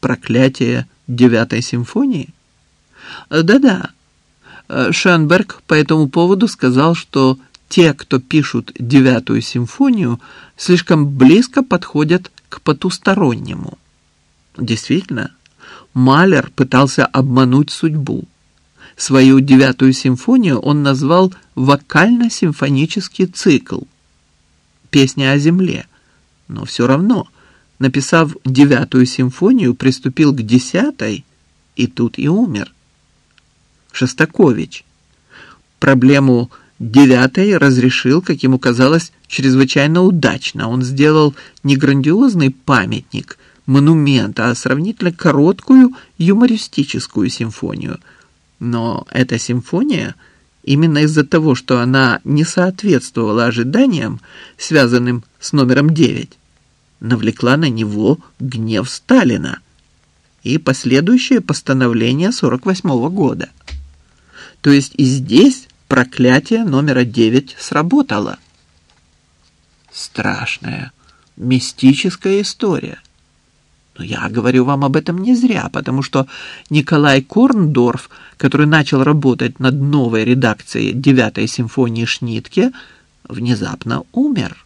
проклятие девятой симфонии? Да-да. Шенберг по этому поводу сказал, что те, кто пишут девятую симфонию, слишком близко подходят к потустороннему. Действительно, Малер пытался обмануть судьбу. Свою девятую симфонию он назвал «вокально-симфонический цикл» — «Песня о земле», но все равно, написав девятую симфонию, приступил к десятой и тут и умер. Шостакович проблему девятой разрешил, как ему казалось, чрезвычайно удачно. Он сделал не грандиозный памятник, монумент, а сравнительно короткую юмористическую симфонию. Но эта симфония, именно из-за того, что она не соответствовала ожиданиям, связанным с номером девять, навлекла на него гнев Сталина и последующее постановление 48 -го года. То есть и здесь проклятие номера девять сработало. Страшная, мистическая история. Но я говорю вам об этом не зря, потому что Николай Корндорф, который начал работать над новой редакцией девятой симфонии Шнитке, внезапно умер.